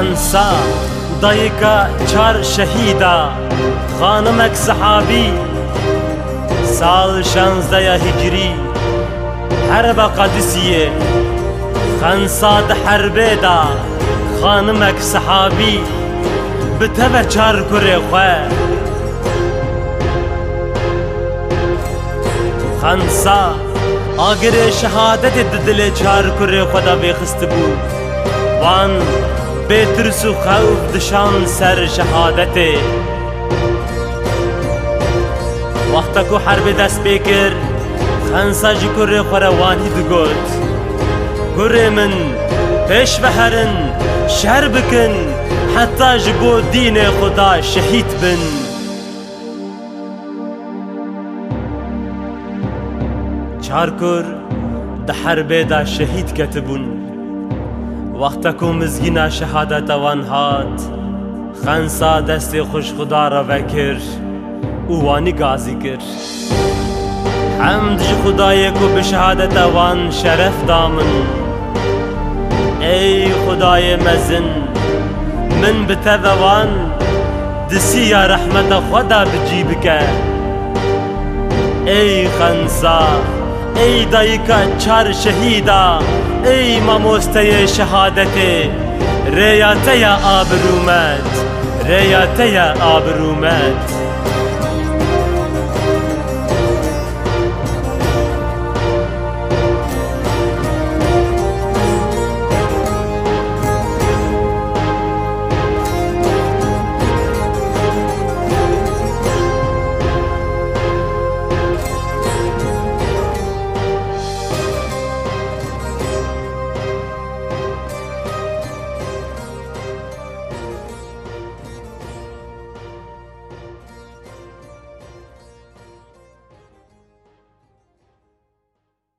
انسا دایکا چار شهیدا خانمک صحابی سال شانزده هجری حرب قدسیه ده حربه دا خانمک صحابی به تبه چار کره خواه خانسا اگر شهادت دل چار کره خدا بخست بود وان بێترس و خەوف دشان سەر شەهادەتێ وەختە و حربێ دەست پێ کرد خەنساجی کوڕێ خۆرەوانی دگوت گوڕێ من پێش بەهرن شەر بکن حتا ji بۆ دینê خدا شehید bin. Çarkur di herbê da şehîd ketibûn. وەختەکو مزگینە شەحادەتەوان هات خەنسا دەستی خوش خوددارەڤە کرد وانی گازی کرد. ئەم دژ خدایەک و بشهادەتەوان شەرەف دامن ئەی خدایە مزن من بتەڤەوان دسی یا ڕەحمەتە خۆدا بجی بکە ئەی خەنساخ ey dayıka çar şehida ey mamosteyi şehadeti reyateya abrumet reyateya abrumet